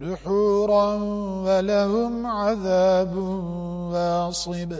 دحورا ولهم عذاب واصب.